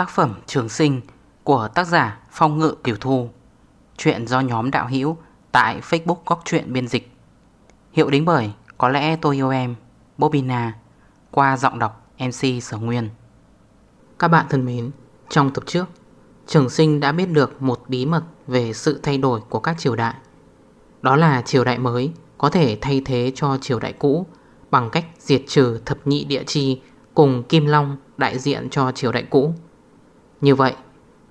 Tác phẩm Trường Sinh của tác giả Phong Ngự Kiều Thu. Chuyện do nhóm đạo hữu tại Facebook Góc Chuyện Biên Dịch. Hiệu đính bởi Có lẽ tôi yêu em Bobina Qua giọng đọc MC Sở Nguyên. Các bạn thân mến, Trong tập trước, Trường Sinh đã biết được một bí mật về sự thay đổi của các triều đại. Đó là triều đại mới có thể thay thế cho triều đại cũ Bằng cách diệt trừ thập nhị địa chi cùng Kim Long đại diện cho triều đại cũ như vậy,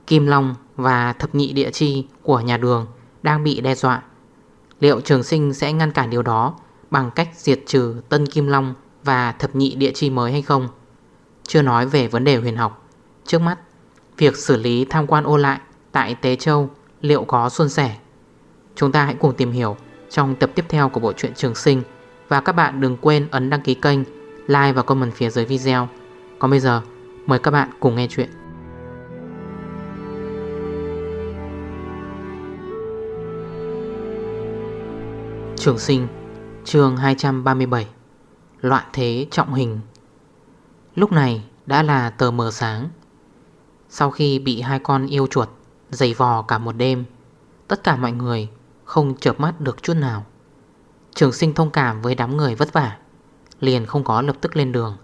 Kim Long và thập nhị địa chi của nhà đường đang bị đe dọa. Liệu trường sinh sẽ ngăn cản điều đó bằng cách diệt trừ tân Kim Long và thập nhị địa chi mới hay không? Chưa nói về vấn đề huyền học. Trước mắt, việc xử lý tham quan ô lại tại Tế Châu liệu có xuân sẻ? Chúng ta hãy cùng tìm hiểu trong tập tiếp theo của bộ truyện Trường Sinh và các bạn đừng quên ấn đăng ký kênh, like và comment phía dưới video. Còn bây giờ, mời các bạn cùng nghe chuyện. Trường sinh, chương 237 Loạn thế trọng hình. Lúc này đã là tờ mờ sáng. Sau khi bị hai con yêu chuột Dày vò cả một đêm, Tất cả mọi người không chợp mắt được chút nào. Trường sinh thông cảm với đám người vất vả, Liền không có lập tức lên đường,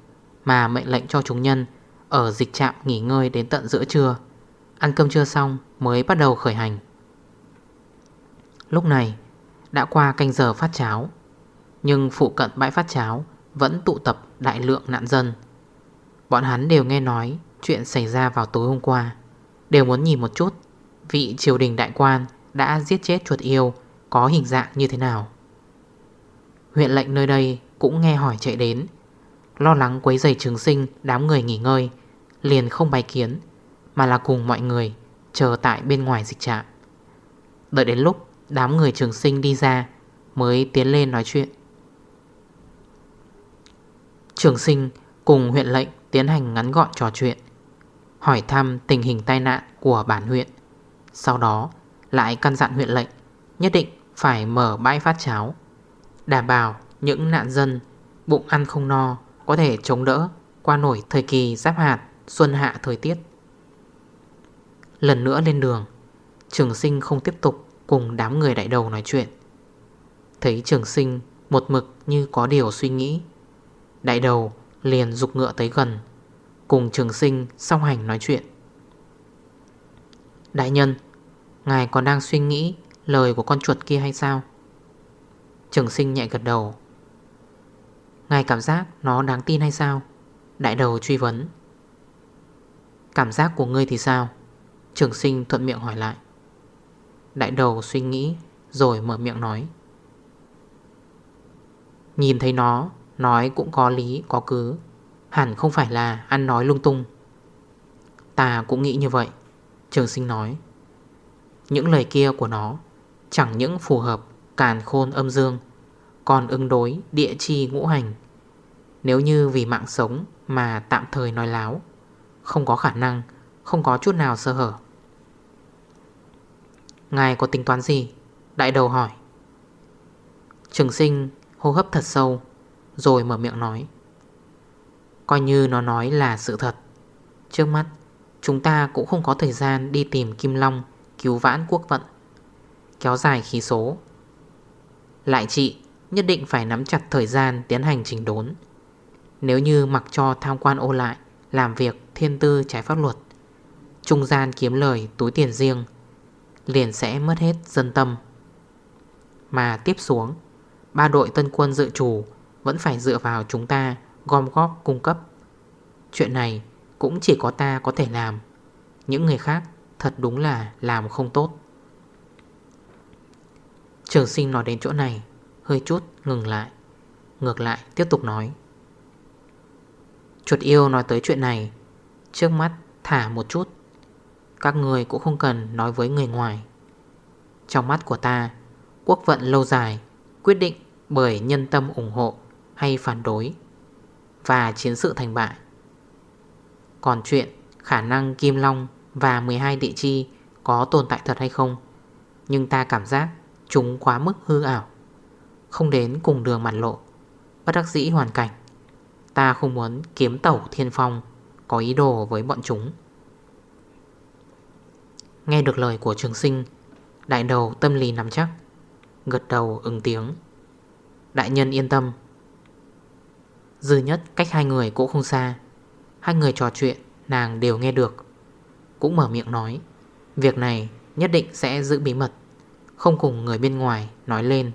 Mà mệnh lệnh cho chúng nhân Ở dịch trạm nghỉ ngơi đến tận giữa trưa. Ăn cơm trưa xong mới bắt đầu khởi hành. Lúc này đã qua canh giờ phát cháo. Nhưng phụ cận bãi phát cháo Vẫn tụ tập đại lượng nạn dân. Bọn hắn đều nghe nói Chuyện xảy ra vào tối hôm qua. Đều muốn nhìn một chút Vị triều đình đại quan đã giết chết chuột yêu Có hình dạng như thế nào. Huyện lệnh nơi đây Cũng nghe hỏi chạy đến. Lo lắng quấy giày trường sinh Đám người nghỉ ngơi, Liền không bày kiến, Mà là cùng mọi người Chờ tại bên ngoài dịch trạm. Đợi đến lúc Đám người trường sinh đi ra, Mới tiến lên nói chuyện. Trường sinh cùng huyện lệnh tiến hành ngắn gọn trò chuyện, Hỏi thăm tình hình tai nạn của bản huyện. Sau đó, lại căn dặn huyện lệnh Nhất định phải mở bãi phát cháo, Đảm bảo những nạn dân bụng ăn không no Có thể chống đỡ qua nổi thời kỳ giáp hạt Xuân hạ thời tiết. Lần nữa lên đường, Trường sinh không tiếp tục Cùng đám người đại đầu nói chuyện. Thấy trường sinh một mực như có điều suy nghĩ, Đại đầu liền dục ngựa tới gần, Cùng trường sinh song hành nói chuyện. Đại nhân, Ngài còn đang suy nghĩ lời của con chuột kia hay sao? Trường sinh nhẹ gật đầu. Ngài cảm giác nó đáng tin hay sao? Đại đầu truy vấn. Cảm giác của ngươi thì sao? Trường sinh thuận miệng hỏi lại. Đại đầu suy nghĩ, Rồi mở miệng nói. Nhìn thấy nó, Nói cũng có lý, có cứ. Hẳn không phải là ăn nói lung tung. Ta cũng nghĩ như vậy, Trường sinh nói. Những lời kia của nó Chẳng những phù hợp càn khôn âm dương, Còn ứng đối địa chi ngũ hành. Nếu như vì mạng sống Mà tạm thời nói láo, Không có khả năng, Không có chút nào sơ hở. Ngài có tính toán gì? Đại đầu hỏi. Trường sinh hô hấp thật sâu, Rồi mở miệng nói. Coi như nó nói là sự thật. Trước mắt, Chúng ta cũng không có thời gian đi tìm Kim Long Cứu vãn quốc vận. Kéo dài khí số. Lại chị, Nhất định phải nắm chặt thời gian tiến hành trình đốn. Nếu như mặc cho tham quan ô lại, Làm việc thiên tư trái pháp luật, Trung gian kiếm lời túi tiền riêng Liền sẽ mất hết dân tâm. Mà tiếp xuống, Ba đội tân quân dự chủ Vẫn phải dựa vào chúng ta Gom góp cung cấp. Chuyện này cũng chỉ có ta có thể làm. Những người khác Thật đúng là làm không tốt. Trường sinh nói đến chỗ này, Hơi chút ngừng lại, Ngược lại tiếp tục nói. Chuột yêu nói tới chuyện này, Trước mắt thả một chút các người cũng không cần nói với người ngoài. Trong mắt của ta, Quốc vận lâu dài, Quyết định bởi nhân tâm ủng hộ Hay phản đối Và chiến sự thành bại. Còn chuyện khả năng Kim Long Và 12 địa chi Có tồn tại thật hay không, Nhưng ta cảm giác chúng quá mức hư ảo, Không đến cùng đường mặt lộ, Bất đắc dĩ hoàn cảnh. Ta không muốn kiếm tẩu thiên phong, Có ý đồ với bọn chúng. Nghe được lời của trường sinh, Đại đầu tâm lý nắm chắc, Gật đầu ứng tiếng. Đại nhân yên tâm. Dư nhất cách hai người cũng không xa. Hai người trò chuyện, Nàng đều nghe được. Cũng mở miệng nói, Việc này nhất định sẽ giữ bí mật, Không cùng người bên ngoài nói lên.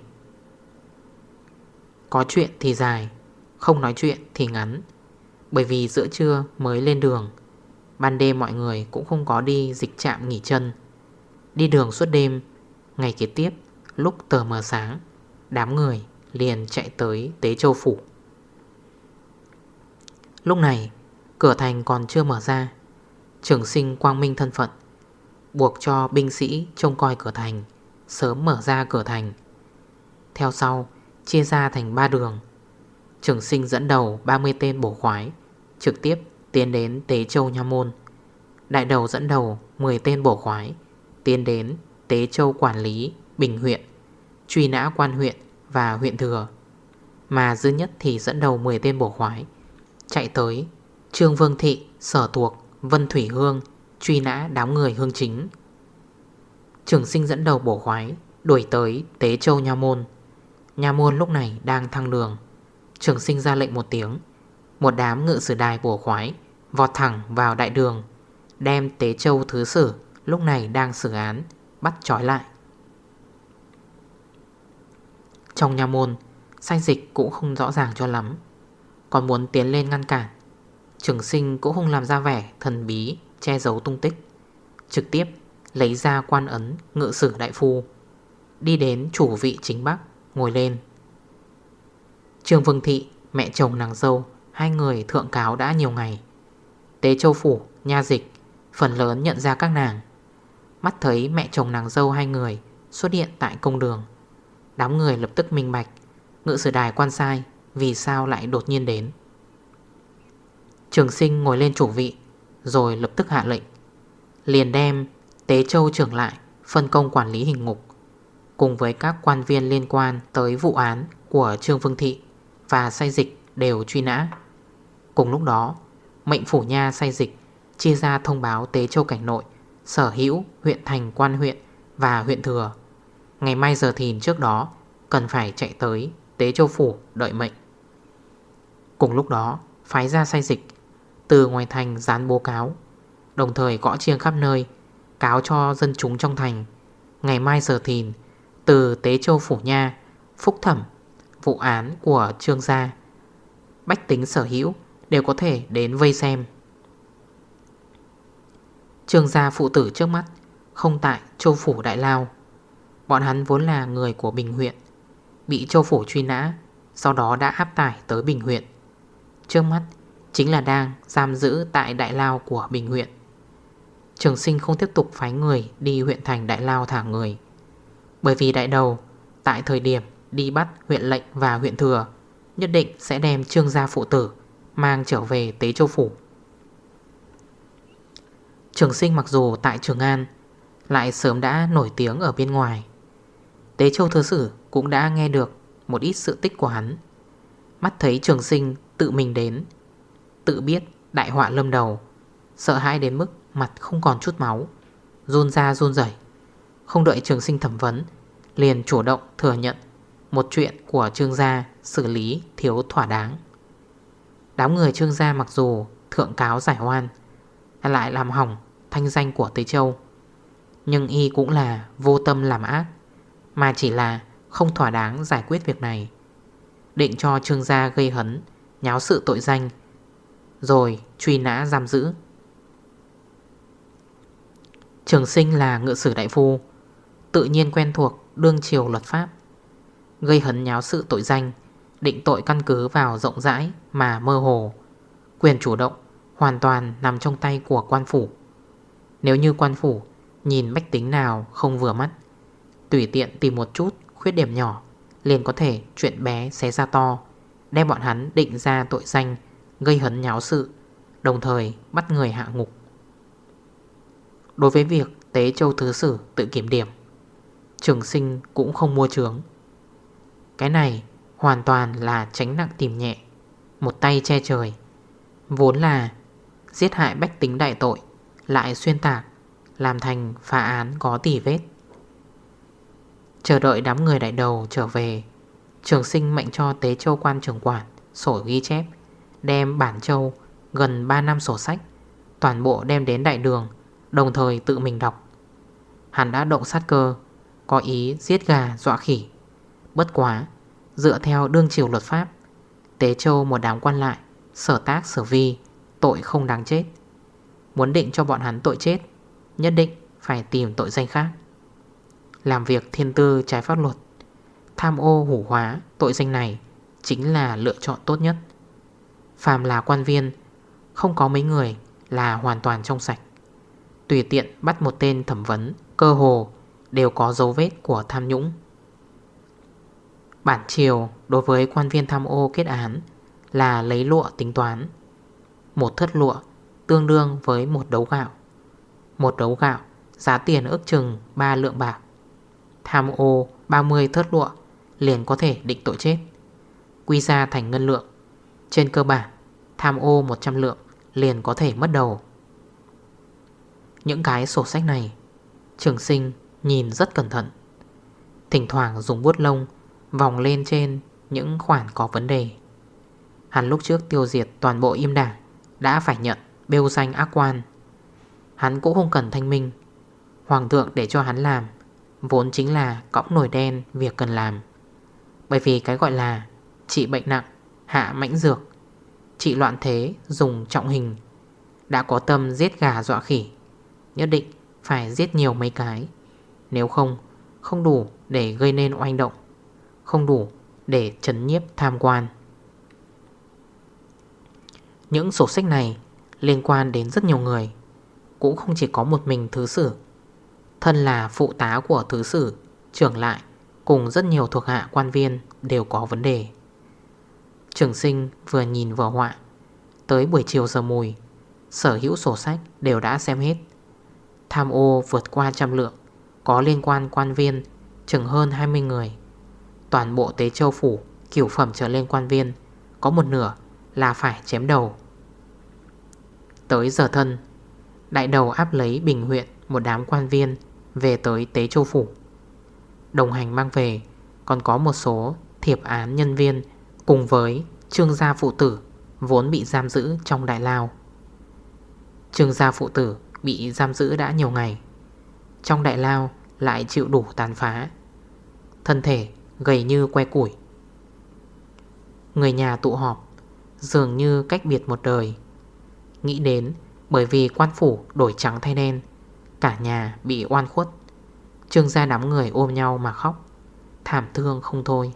Có chuyện thì dài, Không nói chuyện thì ngắn, Bởi vì giữa trưa mới lên đường. Ban đêm mọi người cũng không có đi dịch trạm nghỉ chân. Đi đường suốt đêm, Ngày kế tiếp, Lúc tờ mờ sáng, Đám người liền chạy tới Tế Châu Phủ. Lúc này, Cửa thành còn chưa mở ra. Trường sinh quang minh thân phận, Buộc cho binh sĩ trông coi cửa thành, Sớm mở ra cửa thành. Theo sau, Chia ra thành 3 đường. Trường sinh dẫn đầu 30 tên bổ khoái, Trực tiếp tiến đến Tế Châu Nha Môn. Đại đầu dẫn đầu 10 tên bổ khoái Tiến đến Tế Châu Quản lý Bình huyện Truy nã quan huyện và huyện thừa. Mà dư nhất thì dẫn đầu 10 tên bổ khoái Chạy tới Trương Vương Thị, Sở Thuộc, Vân Thủy Hương Truy nã đám người hương chính. Trường sinh dẫn đầu bổ khoái Đuổi tới Tế Châu Nha Môn. Nha Môn lúc này đang thăng đường. Trường sinh ra lệnh một tiếng. Một đám ngự sử đài bổ khoái, Vọt thẳng vào đại đường, Đem Tế Châu Thứ Sử Lúc này đang xử án, Bắt trói lại. Trong nhà môn Sai dịch cũng không rõ ràng cho lắm, Còn muốn tiến lên ngăn cản, Trường sinh cũng không làm ra vẻ Thần bí che giấu tung tích, Trực tiếp lấy ra quan ấn Ngự sử đại phu, Đi đến chủ vị chính bắc, Ngồi lên. Trương Vương Thị, Mẹ chồng nàng dâu Hai người thượng cáo đã nhiều ngày. Tế Châu Phủ, Nha Dịch Phần lớn nhận ra các nàng. Mắt thấy mẹ chồng nàng dâu hai người Xuất hiện tại công đường. Đám người lập tức minh bạch Ngự sử đài quan sai Vì sao lại đột nhiên đến. Trường sinh ngồi lên chủ vị Rồi lập tức hạ lệnh. Liền đem Tế Châu trưởng lại Phân công quản lý hình ngục Cùng với các quan viên liên quan tới vụ án Của Trương vương Thị Và say dịch đều truy nã. Cùng lúc đó, Mệnh phủ nha say dịch Chia ra thông báo Tế Châu Cảnh Nội, Sở hữu huyện thành quan huyện Và huyện thừa. Ngày mai giờ thìn trước đó, Cần phải chạy tới Tế Châu Phủ đợi mệnh. Cùng lúc đó, Phái ra say dịch, Từ ngoài thành dán bố cáo, Đồng thời gõ chiêng khắp nơi, Cáo cho dân chúng trong thành. Ngày mai giờ thìn, Từ Tế Châu Phủ Nha, Phúc thẩm Vụ án của Trương Gia, Bách tính sở hữu Đều có thể đến vây xem. Trương gia phụ tử trước mắt Không tại châu phủ Đại Lao Bọn hắn vốn là người của Bình huyện, Bị châu phủ truy nã, Sau đó đã áp tải tới Bình huyện. Trước mắt Chính là đang giam giữ tại Đại Lao của Bình huyện. Trường sinh không tiếp tục phái người Đi huyện thành Đại Lao thả người, Bởi vì đại đầu Tại thời điểm đi bắt huyện lệnh và huyện thừa, Nhất định sẽ đem trương gia phụ tử Mang trở về Tế Châu Phủ. Trường sinh mặc dù tại Trường An, Lại sớm đã nổi tiếng ở bên ngoài. Tế Châu Thứ Sử cũng đã nghe được Một ít sự tích của hắn. Mắt thấy trường sinh tự mình đến, Tự biết đại họa lâm đầu, Sợ hãi đến mức mặt không còn chút máu, Run ra run rẩy. Không đợi trường sinh thẩm vấn, Liền chủ động thừa nhận Một chuyện của trương gia xử lý thiếu thỏa đáng. Đám người trương gia mặc dù thượng cáo giải oan, Lại làm hỏng thanh danh của Tây Châu. Nhưng y cũng là vô tâm làm ác, Mà chỉ là không thỏa đáng giải quyết việc này. Định cho trương gia gây hấn, Nháo sự tội danh, Rồi truy nã giam giữ. Trường sinh là ngự sử đại phu, Tự nhiên quen thuộc đương triều luật pháp, Gây hấn nháo sự tội danh. Định tội căn cứ vào rộng rãi mà mơ hồ. Quyền chủ động hoàn toàn nằm trong tay của quan phủ. Nếu như quan phủ nhìn bách tính nào không vừa mắt, Tùy tiện tìm một chút khuyết điểm nhỏ, Liền có thể chuyện bé xé ra to, Đem bọn hắn định ra tội danh, Gây hấn nháo sự, Đồng thời bắt người hạ ngục. Đối với việc Tế Châu Thứ Sử tự kiểm điểm, Trường sinh cũng không mua trướng Cái này hoàn toàn là tránh nặng tìm nhẹ, Một tay che trời, Vốn là giết hại bách tính đại tội, Lại xuyên tạc, Làm thành phá án có tỉ vết. Chờ đợi đám người đại đầu trở về, Trường sinh mệnh cho tế châu quan trưởng quản Sổ ghi chép, Đem bản châu gần 3 năm sổ sách, Toàn bộ đem đến đại đường, Đồng thời tự mình đọc. Hắn đã động sát cơ, Có ý giết gà dọa khỉ. Bất quá Dựa theo đương triều luật pháp. Tế châu một đám quan lại, Sở tác sở vi, Tội không đáng chết. Muốn định cho bọn hắn tội chết, Nhất định phải tìm tội danh khác. Làm việc thiên tư trái pháp luật, Tham ô hủ hóa tội danh này Chính là lựa chọn tốt nhất. Phàm là quan viên, Không có mấy người là hoàn toàn trong sạch. Tùy tiện bắt một tên thẩm vấn, Cơ hồ đều có dấu vết của tham nhũng. Bản chiều đối với quan viên tham ô kết án Là lấy lụa tính toán, Một thất lụa tương đương với một đấu gạo. Một đấu gạo giá tiền ước chừng 3 lượng bạc. Tham ô 30 thất lụa liền có thể định tội chết. Quy ra thành ngân lượng. Trên cơ bản, Tham ô 100 lượng liền có thể mất đầu. Những cái sổ sách này, Trường sinh nhìn rất cẩn thận. Thỉnh thoảng dùng bút lông Vòng lên trên những khoản có vấn đề. Hắn lúc trước tiêu diệt toàn bộ im đảng Đã phải nhận bêu danh ác quan. Hắn cũng không cần thanh minh. Hoàng thượng để cho hắn làm Vốn chính là cõng nổi đen việc cần làm. Bởi vì cái gọi là Trị bệnh nặng, hạ mãnh dược Trị loạn thế, dùng trọng hình Đã có tâm giết gà dọa khỉ Nhất định phải giết nhiều mấy cái. Nếu không, không đủ để gây nên oanh động. Không đủ để chấn nhiếp tham quan. Những sổ sách này liên quan đến rất nhiều người, Cũng không chỉ có một mình thứ sử. Thân là phụ tá của thứ sử, Trưởng lại Cùng rất nhiều thuộc hạ quan viên Đều có vấn đề. Trường sinh vừa nhìn vừa họa, Tới buổi chiều giờ mùi, Sở hữu sổ sách đều đã xem hết. Tham ô vượt qua trăm lượng, Có liên quan quan viên Chừng hơn 20 người. Toàn bộ tế châu phủ Kiểu phẩm trở lên quan viên, Có một nửa là phải chém đầu. Tới giờ thân, Đại đầu áp lấy Bình huyện Một đám quan viên về tới Tế Châu Phủ. Đồng hành mang về, Còn có một số thiệp án nhân viên Cùng với trương gia phụ tử Vốn bị giam giữ trong đại lao Trương gia phụ tử Bị giam giữ đã nhiều ngày, Trong đại lao lại chịu đủ tàn phá. Thân thể gầy như que củi. Người nhà tụ họp, Dường như cách biệt một đời. Nghĩ đến, bởi vì quan phủ đổi trắng thay đen, Cả nhà bị oan khuất. Trương gia đám người ôm nhau mà khóc, Thảm thương không thôi.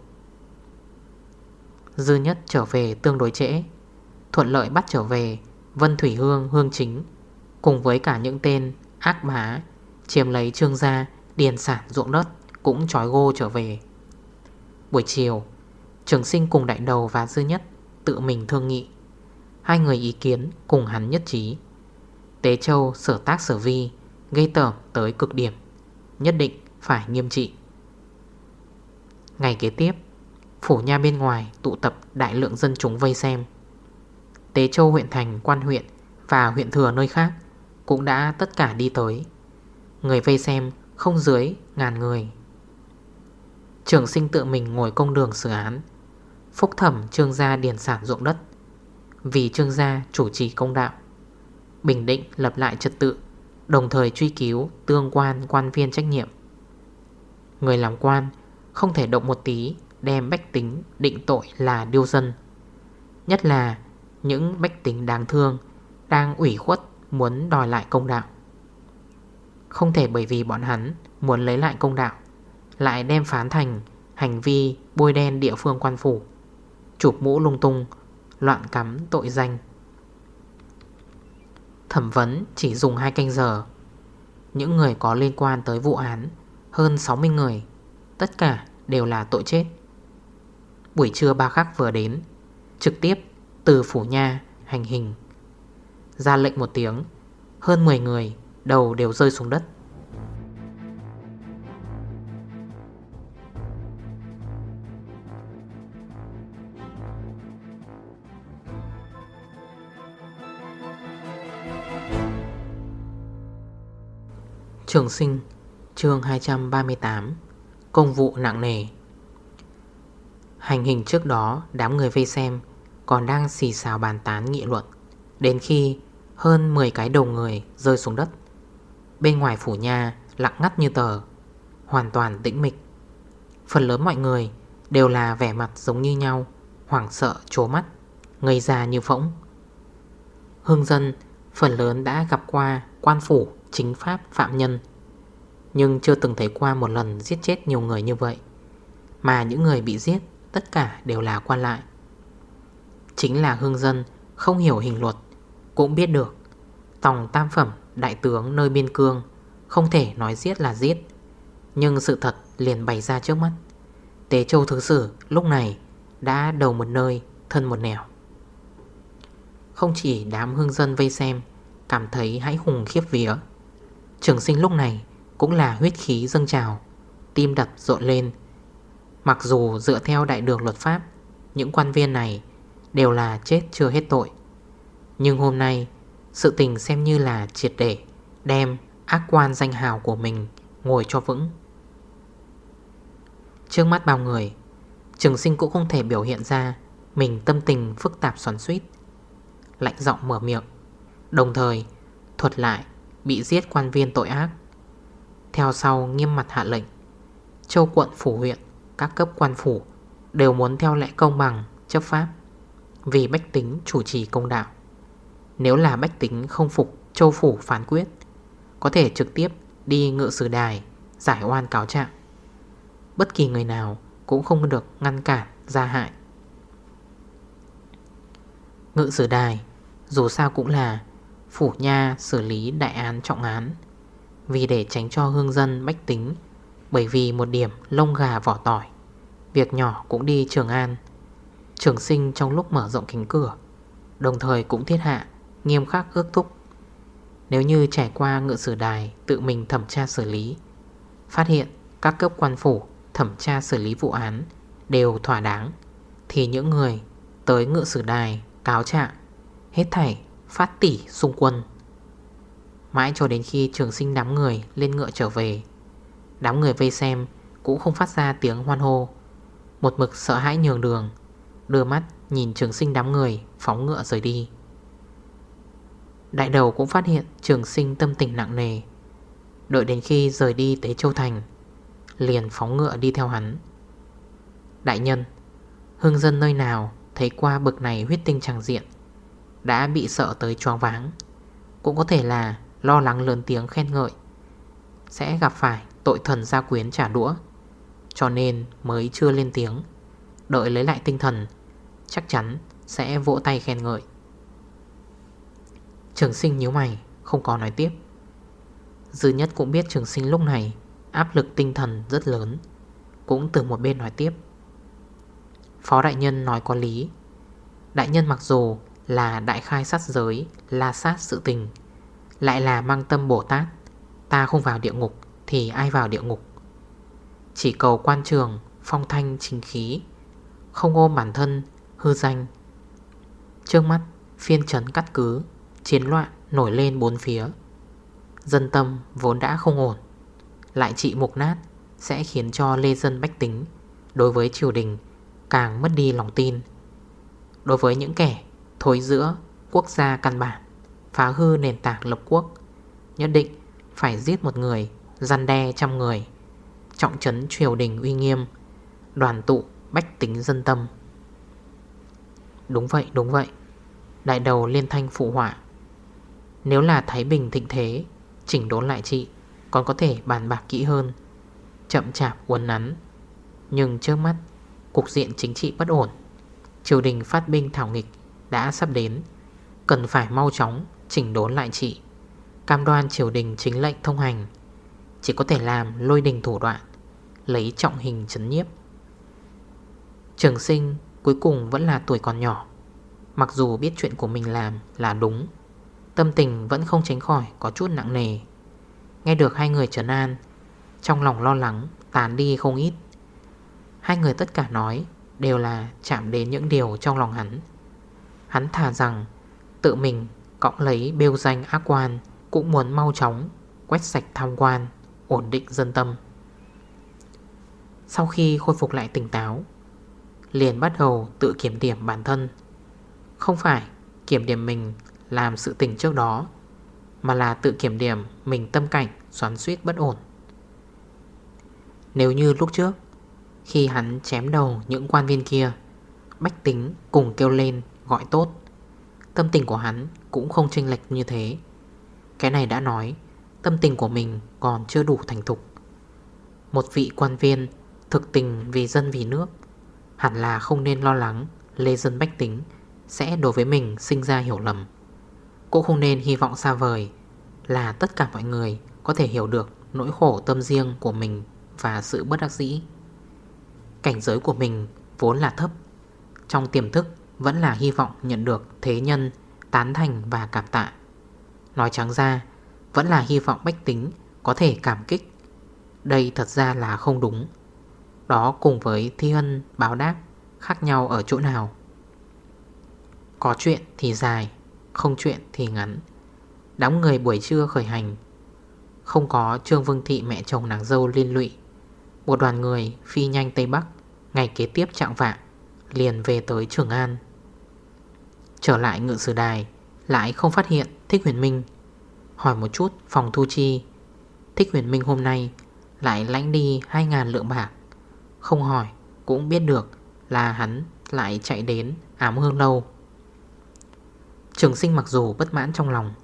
Dư nhất trở về tương đối trễ, Thuận lợi bắt trở về Vân Thủy Hương Hương Chính, Cùng với cả những tên ác bá, Chiếm lấy trương gia, Điền sản ruộng đất, Cũng trói gô trở về. Buổi chiều, Trường sinh cùng đại đầu và dư nhất Tự mình thương nghị. Hai người ý kiến cùng hắn nhất trí. Tế Châu sở tác sở vi Gây tởm tới cực điểm, Nhất định phải nghiêm trị. Ngày kế tiếp, Phủ nha bên ngoài tụ tập đại lượng dân chúng vây xem. Tế Châu huyện thành, quan huyện Và huyện thừa nơi khác Cũng đã tất cả đi tới. Người vây xem không dưới ngàn người. Trường sinh tự mình ngồi công đường xử án. Phúc thẩm trương gia điền sản ruộng đất. Vì trương gia chủ trì công đạo. Bình định lập lại trật tự, Đồng thời truy cứu tương quan quan viên trách nhiệm. Người làm quan không thể động một tí Đem bách tính định tội là điêu dân. Nhất là những bách tính đáng thương Đang ủy khuất muốn đòi lại công đạo. Không thể bởi vì bọn hắn muốn lấy lại công đạo lại đem phán thành hành vi bôi đen địa phương quan phủ, Chụp mũ lung tung, Loạn cắm tội danh. Thẩm vấn chỉ dùng 2 canh giờ. Những người có liên quan tới vụ án, Hơn 60 người, Tất cả đều là tội chết. Buổi trưa ba khắc vừa đến, Trực tiếp từ phủ nha hành hình. Ra lệnh một tiếng, Hơn 10 người đầu đều rơi xuống đất. Trường sinh, chương 238 Công vụ nặng nề. Hành hình trước đó, đám người vây xem Còn đang xì xào bàn tán nghị luận, Đến khi hơn 10 cái đầu người rơi xuống đất. Bên ngoài phủ nhà lặng ngắt như tờ, Hoàn toàn tĩnh mịch. Phần lớn mọi người đều là vẻ mặt giống như nhau, Hoảng sợ, trố mắt, Ngây ra như phỗng. Hương dân phần lớn đã gặp qua quan phủ chính pháp phạm nhân. Nhưng chưa từng thấy qua một lần giết chết nhiều người như vậy. Mà những người bị giết, tất cả đều là quan lại. Chính là hương dân không hiểu hình luật, Cũng biết được Tòng tam phẩm đại tướng nơi biên cương Không thể nói giết là giết. Nhưng sự thật liền bày ra trước mắt. Tế châu thứ sử lúc này Đã đầu một nơi, thân một nẻo. Không chỉ đám hương dân vây xem, Cảm thấy hãi hùng khiếp vía Trường sinh lúc này Cũng là huyết khí dâng trào, Tim đập rộn lên. Mặc dù dựa theo đại đường luật pháp, Những quan viên này Đều là chết chưa hết tội. Nhưng hôm nay, Sự tình xem như là triệt để Đem ác quan danh hào của mình Ngồi cho vững. Trước mắt bao người, Trường sinh cũng không thể biểu hiện ra Mình tâm tình phức tạp xoắn suýt Lạnh giọng mở miệng, Đồng thời thuật lại Bị giết quan viên tội ác. Theo sau nghiêm mặt hạ lệnh, Châu quận, phủ huyện, Các cấp quan phủ Đều muốn theo lẽ công bằng, chấp pháp, Vì bách tính chủ trì công đạo. Nếu là bách tính không phục Châu phủ phán quyết, Có thể trực tiếp đi ngự sử đài, Giải oan cáo trạng. Bất kỳ người nào cũng không được ngăn cản, gia hại. Ngự sử đài Dù sao cũng là Phủ nha xử lý đại án trọng án. Vì để tránh cho hương dân bách tính, Bởi vì một điểm lông gà vỏ tỏi, Việc nhỏ cũng đi trường an. Trường sinh trong lúc mở rộng cánh cửa, Đồng thời cũng thiết hạ, Nghiêm khắc ước thúc. Nếu như trải qua ngự sử đài Tự mình thẩm tra xử lý, Phát hiện các cấp quan phủ Thẩm tra xử lý vụ án Đều thỏa đáng, Thì những người tới ngự sử đài Cáo trạng Hết thảy phát tỉ xung quân. Mãi cho đến khi trường sinh đám người lên ngựa trở về, Đám người vây xem cũng không phát ra tiếng hoan hô. Một mực sợ hãi nhường đường, Đưa mắt nhìn trường sinh đám người phóng ngựa rời đi. Đại đầu cũng phát hiện trường sinh tâm tình nặng nề. Đợi đến khi rời đi tới Châu Thành, Liền phóng ngựa đi theo hắn. Đại nhân, Hương dân nơi nào thấy qua bực này huyết tinh tràng diện? Đã bị sợ tới choáng váng. Cũng có thể là lo lắng lớn tiếng khen ngợi. Sẽ gặp phải tội thần gia quyến trả đũa. Cho nên mới chưa lên tiếng. Đợi lấy lại tinh thần, Chắc chắn sẽ vỗ tay khen ngợi. Trường sinh nhíu mày, Không có nói tiếp. Dư nhất cũng biết trường sinh lúc này Áp lực tinh thần rất lớn. Cũng từ một bên nói tiếp. Phó đại nhân nói có lý. Đại nhân mặc dù là đại khai sát giới, La sát sự tình. Lại là mang tâm Bồ Tát, Ta không vào địa ngục Thì ai vào địa ngục? Chỉ cầu quan trường, Phong thanh chính khí, Không ôm bản thân, hư danh. Trước mắt, phiên trấn cắt cứ, Chiến loạn nổi lên bốn phía. Dân tâm vốn đã không ổn, Lại trị mục nát Sẽ khiến cho lê dân bách tính Đối với triều đình Càng mất đi lòng tin. Đối với những kẻ thối giữa quốc gia căn bản, Phá hư nền tảng lập quốc, Nhất định phải giết một người Gian đe trăm người. Trọng trấn triều đình uy nghiêm, Đoàn tụ bách tính dân tâm. Đúng vậy đúng vậy. Đại đầu liên thanh phụ họa, Nếu là Thái Bình thịnh thế, Chỉnh đốn lại trị, Còn có thể bàn bạc kỹ hơn, Chậm chạp uốn nắn. Nhưng trước mắt, Cục diện chính trị bất ổn, Triều đình phát binh thảo nghịch đã sắp đến. Cần phải mau chóng chỉnh đốn lại chị. Cam đoan triều đình chính lệnh thông hành. Chỉ có thể làm lôi đình thủ đoạn, Lấy trọng hình chấn nhiếp. Trường sinh cuối cùng vẫn là tuổi còn nhỏ. Mặc dù biết chuyện của mình làm là đúng, Tâm tình vẫn không tránh khỏi có chút nặng nề. Nghe được hai người trấn an, Trong lòng lo lắng tàn đi không ít. Hai người tất cả nói Đều là chạm đến những điều trong lòng hắn. Hắn thả rằng tự mình cõng lấy bêu danh ác quan cũng muốn mau chóng quét sạch tham quan, ổn định dân tâm. Sau khi khôi phục lại tỉnh táo, liền bắt đầu tự kiểm điểm bản thân. Không phải kiểm điểm mình làm sự tình trước đó, mà là tự kiểm điểm mình tâm cảnh xoắn suýt bất ổn. Nếu như lúc trước, khi hắn chém đầu những quan viên kia, bách tính cùng kêu lên gọi tốt, tâm tình của hắn cũng không chênh lệch như thế. Cái này đã nói Tâm tình của mình còn chưa đủ thành thục. Một vị quan viên Thực tình vì dân vì nước Hẳn là không nên lo lắng Lê dân bách tính Sẽ đối với mình sinh ra hiểu lầm. Cũng không nên hy vọng xa vời Là tất cả mọi người Có thể hiểu được nỗi khổ tâm riêng của mình Và sự bất đắc dĩ. Cảnh giới của mình vốn là thấp Trong tiềm thức vẫn là hy vọng nhận được thế nhân, Tán thành và cảm tạ. Nói trắng ra, Vẫn là hy vọng bách tính Có thể cảm kích. Đây thật ra là không đúng. Đó cùng với thi ân báo đáp, Khác nhau ở chỗ nào? Có chuyện thì dài, Không chuyện thì ngắn. Đóng người buổi trưa khởi hành. Không có Trương Vương Thị mẹ chồng nàng dâu liên lụy. Một đoàn người phi nhanh Tây Bắc, Ngày kế tiếp trạng vạn Liền về tới Trường An. Trở lại ngự sử đài, Lại không phát hiện Thích huyền minh. Hỏi một chút phòng thu chi, Thích huyền minh hôm nay Lại lãnh đi 2.000 lượng bạc. Không hỏi, cũng biết được Là hắn lại chạy đến ám hương lâu Trường sinh mặc dù bất mãn trong lòng,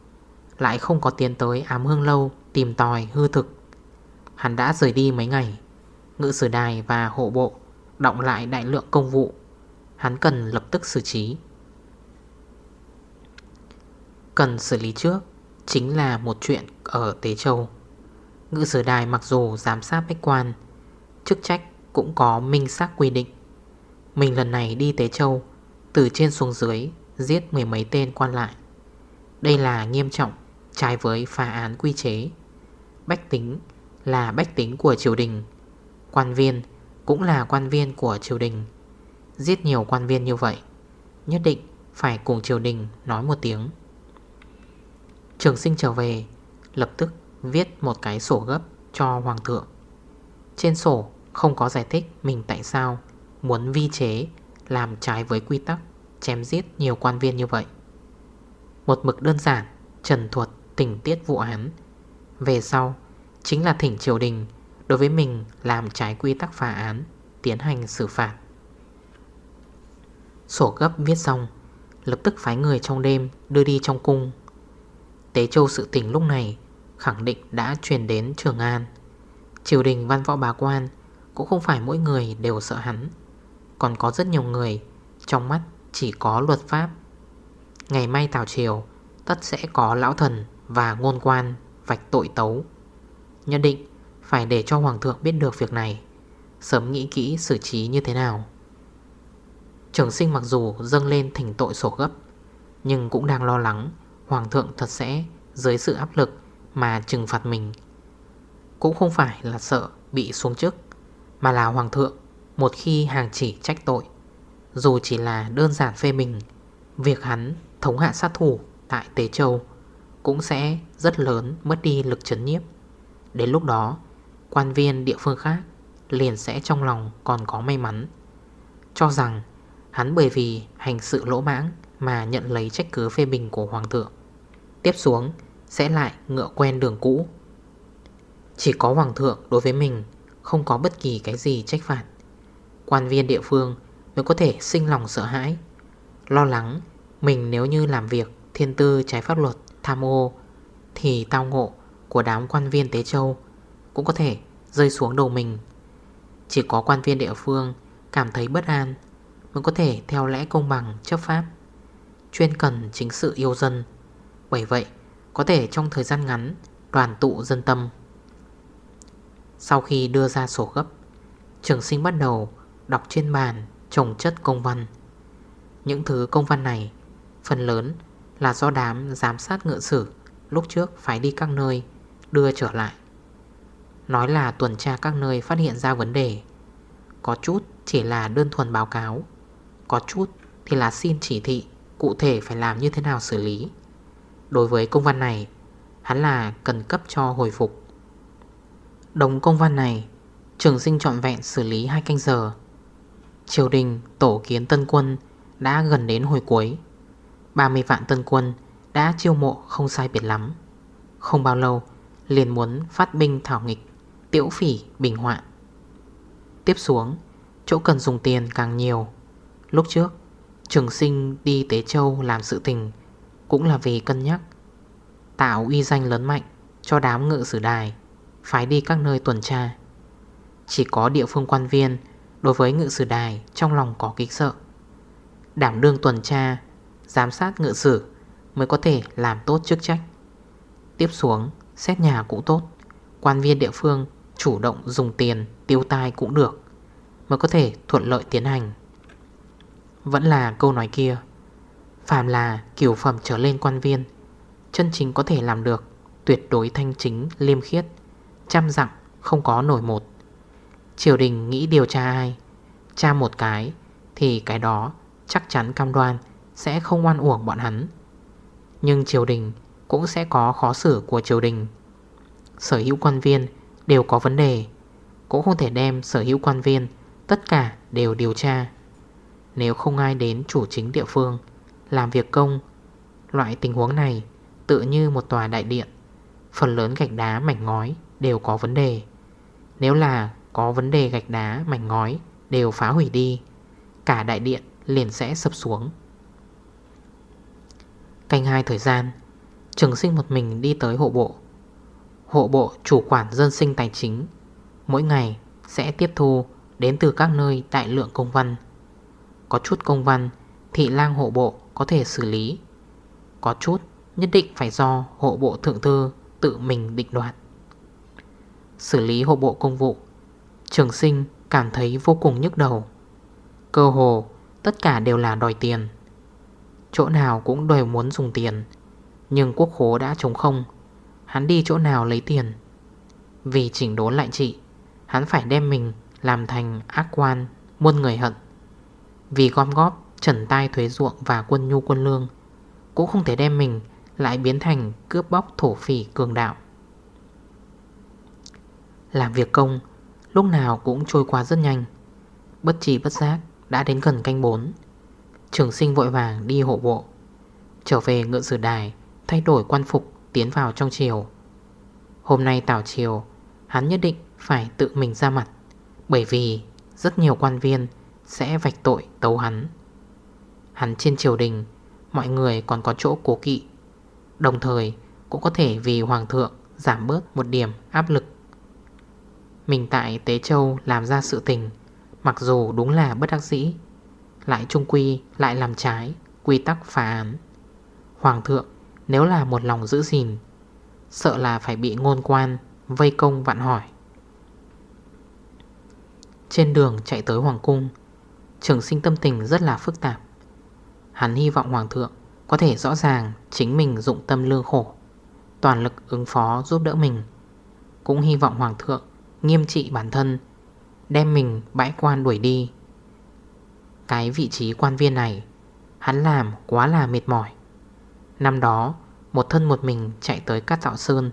Lại không có tiến tới ám hương lâu Tìm tòi hư thực. Hắn đã rời đi mấy ngày, Ngự sử đài và hộ bộ, Động lại đại lượng công vụ. Hắn cần lập tức xử trí. Cần xử lý trước Chính là một chuyện ở Tế Châu. Ngự sử đài mặc dù giám sát bách quan, Chức trách cũng có minh xác quy định. Mình lần này đi Tế Châu, Từ trên xuống dưới Giết mười mấy tên quan lại. Đây là nghiêm trọng, Trái với phá án quy chế. Bách tính là bách tính của triều đình, Quan viên cũng là quan viên của triều đình. Giết nhiều quan viên như vậy, Nhất định phải cùng triều đình nói một tiếng. Trường sinh trở về, Lập tức viết một cái sổ gấp cho hoàng thượng. Trên sổ không có giải thích mình tại sao Muốn vi chế, Làm trái với quy tắc, Chém giết nhiều quan viên như vậy. Một mực đơn giản, Trần thuật, tình tiết vụ án. Về sau, Chính là thỉnh triều đình Đối với mình làm trái quy tắc phá án, Tiến hành xử phạt. Sổ gấp viết xong, Lập tức phái người trong đêm đưa đi trong cung. Tế Châu sự tình lúc này khẳng định đã truyền đến Trường An. Triều đình văn võ bá quan cũng không phải mỗi người đều sợ hắn. Còn có rất nhiều người trong mắt chỉ có luật pháp. Ngày mai Tào Triều tất sẽ có lão thần và ngôn quan vạch tội tấu. Nhất định phải để cho Hoàng thượng biết được việc này, sớm nghĩ kỹ xử trí như thế nào. Trường sinh mặc dù dâng lên thỉnh tội sổ gấp, nhưng cũng đang lo lắng Hoàng thượng thật sẽ dưới sự áp lực mà trừng phạt mình. Cũng không phải là sợ bị xuống chức, Mà là hoàng thượng một khi hàng chỉ trách tội. Dù chỉ là đơn giản phê bình, Việc hắn thống hạ sát thủ tại Tế Châu Cũng sẽ rất lớn mất đi lực chấn nhiếp. Đến lúc đó, Quan viên địa phương khác Liền sẽ trong lòng còn có may mắn. Cho rằng Hắn bởi vì hành sự lỗ mãng Mà nhận lấy trách cứ phê bình của Hoàng thượng. Tiếp xuống, sẽ lại ngựa quen đường cũ. Chỉ có hoàng thượng đối với mình Không có bất kỳ cái gì trách phạt. Quan viên địa phương mới có thể sinh lòng sợ hãi, Lo lắng Mình nếu như làm việc thiên tư trái pháp luật, tham ô, Thì tao ngộ của đám quan viên Tế Châu Cũng có thể rơi xuống đầu mình. Chỉ có quan viên địa phương cảm thấy bất an Mới có thể theo lẽ công bằng, chấp pháp, Chuyên cần chính sự yêu dân bởi vậy, có thể trong thời gian ngắn, đoàn tụ dân tâm. Sau khi đưa ra sổ gấp, Trường sinh bắt đầu đọc trên bàn trồng chất công văn. Những thứ công văn này, Phần lớn là do đám giám sát ngựa sử Lúc trước phải đi các nơi Đưa trở lại. Nói là tuần tra các nơi phát hiện ra vấn đề, Có chút chỉ là đơn thuần báo cáo, Có chút thì là xin chỉ thị Cụ thể phải làm như thế nào xử lý. Đối với công văn này, Hắn là cần cấp cho hồi phục. Đồng công văn này, Trường sinh trọn vẹn xử lý 2 canh giờ. Triều đình, tổ kiến tân quân Đã gần đến hồi cuối. 30 vạn tân quân Đã chiêu mộ không sai biệt lắm. Không bao lâu, liền muốn phát binh thảo nghịch, Tiễu phỉ, bình hoạn Tiếp xuống, Chỗ cần dùng tiền càng nhiều. Lúc trước, Trường sinh đi Tế Châu làm sự tình cũng là vì cân nhắc. Tạo uy danh lớn mạnh Cho đám ngự sử đài, Phái đi các nơi tuần tra. Chỉ có địa phương quan viên Đối với ngự sử đài Trong lòng có kích sợ. Đảm đương tuần tra, Giám sát ngự sử Mới có thể làm tốt chức trách. Tiếp xuống, xét nhà cũng tốt, Quan viên địa phương chủ động dùng tiền tiêu tai cũng được, Mới có thể thuận lợi tiến hành. Vẫn là câu nói kia. Phạm là kiểu phẩm trở lên quan viên, Chân chính có thể làm được, Tuyệt đối thanh chính, liêm khiết, Trăm dặm, không có nổi một. Triều đình nghĩ điều tra ai? Tra một cái, Thì cái đó chắc chắn cam đoan Sẽ không oan uổng bọn hắn. Nhưng triều đình Cũng sẽ có khó xử của triều đình. Sở hữu quan viên Đều có vấn đề, Cũng không thể đem sở hữu quan viên Tất cả đều điều tra. Nếu không ai đến chủ chính địa phương làm việc công. Loại tình huống này Tự như một tòa đại điện. Phần lớn gạch đá mảnh ngói đều có vấn đề. Nếu là có vấn đề gạch đá mảnh ngói Đều phá hủy đi, Cả đại điện liền sẽ sập xuống. Canh hai thời gian, Trường sinh một mình đi tới hộ bộ. Hộ bộ chủ quản dân sinh tài chính, Mỗi ngày sẽ tiếp thu Đến từ các nơi đại lượng công văn. Có chút công văn, Thị lang hộ bộ có thể xử lý. Có chút, nhất định phải do hộ bộ thượng thư Tự mình định đoạt. Xử lý hộ bộ công vụ, Trường sinh cảm thấy vô cùng nhức đầu. Cơ hồ, Tất cả đều là đòi tiền. Chỗ nào cũng đều muốn dùng tiền, Nhưng quốc khố đã trống không. Hắn đi chỗ nào lấy tiền? Vì chỉnh đốn lại trị, Hắn phải đem mình làm thành ác quan Muôn người hận. Vì gom góp trần tai thuế ruộng Và quân nhu quân lương. Cũng không thể đem mình lại biến thành cướp bóc thổ phỉ cường đạo. Làm việc công, Lúc nào cũng trôi qua rất nhanh. Bất trí bất giác Đã đến gần canh 4 Trường sinh vội vàng đi hộ bộ. Trở về ngựa sử đài, Thay đổi quan phục tiến vào trong chiều Hôm nay tảo chiều Hắn nhất định phải tự mình ra mặt, Bởi vì rất nhiều quan viên Sẽ vạch tội tấu hắn. Hắn trên triều đình, Mọi người còn có chỗ cố kỵ. Đồng thời, cũng có thể vì Hoàng thượng Giảm bớt một điểm áp lực. Mình tại Tế Châu Làm ra sự tình, Mặc dù đúng là bất đắc dĩ, Lại trung quy, lại làm trái, Quy tắc phá án. Hoàng thượng, nếu là một lòng giữ gìn, Sợ là phải bị ngôn quan, Vây công vặn hỏi. Trên đường chạy tới Hoàng Cung, Trường sinh tâm tình rất là phức tạp. Hắn hy vọng Hoàng thượng Có thể rõ ràng chính mình dụng tâm lương khổ, Toàn lực ứng phó giúp đỡ mình. Cũng hy vọng Hoàng thượng Nghiêm trị bản thân, Đem mình bãi quan đuổi đi. Cái vị trí quan viên này, Hắn làm quá là mệt mỏi. Năm đó, Một thân một mình chạy tới Cát Tạo Sơn,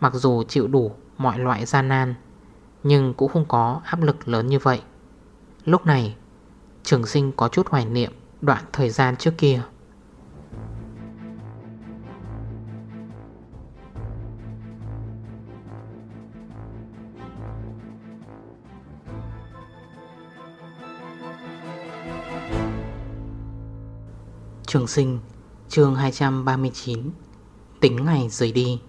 Mặc dù chịu đủ mọi loại gian nan, Nhưng cũng không có áp lực lớn như vậy. Lúc này, Trường sinh có chút hoài niệm Đoạn thời gian trước kia. Trường sinh, chương 239 Tính ngày rời đi.